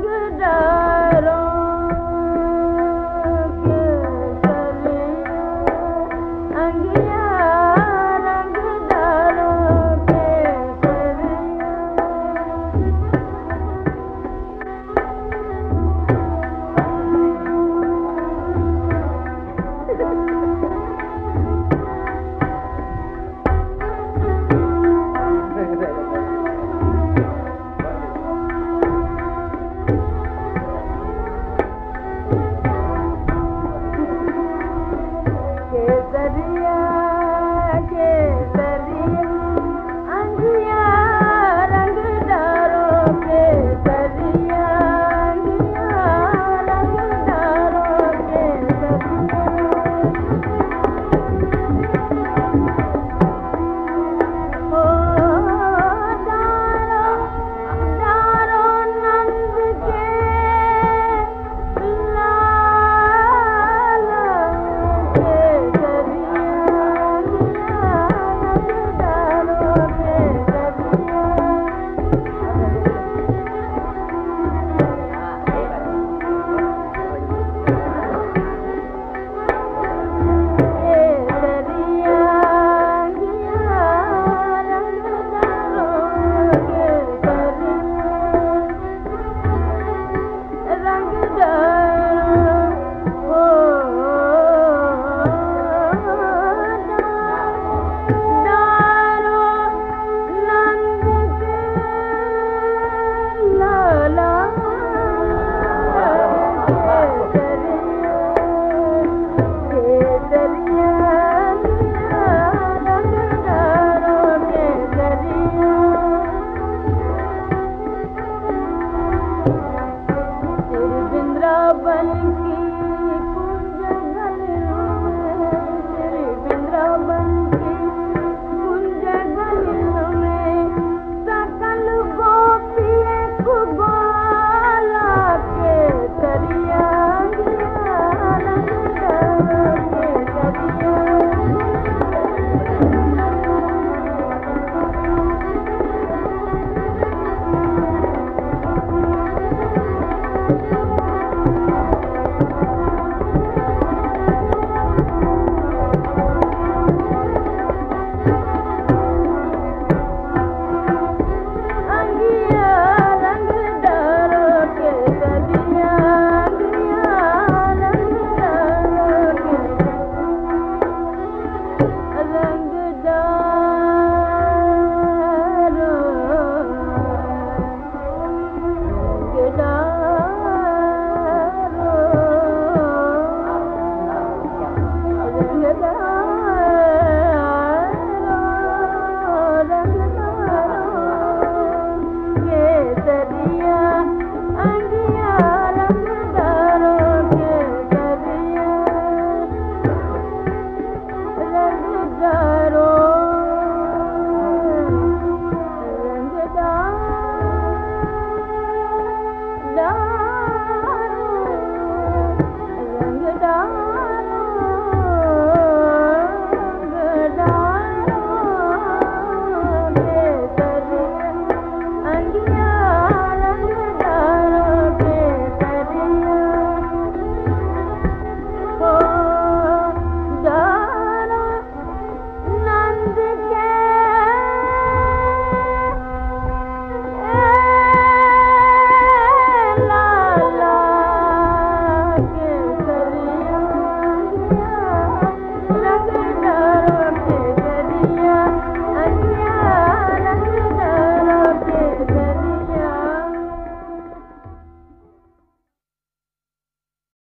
good the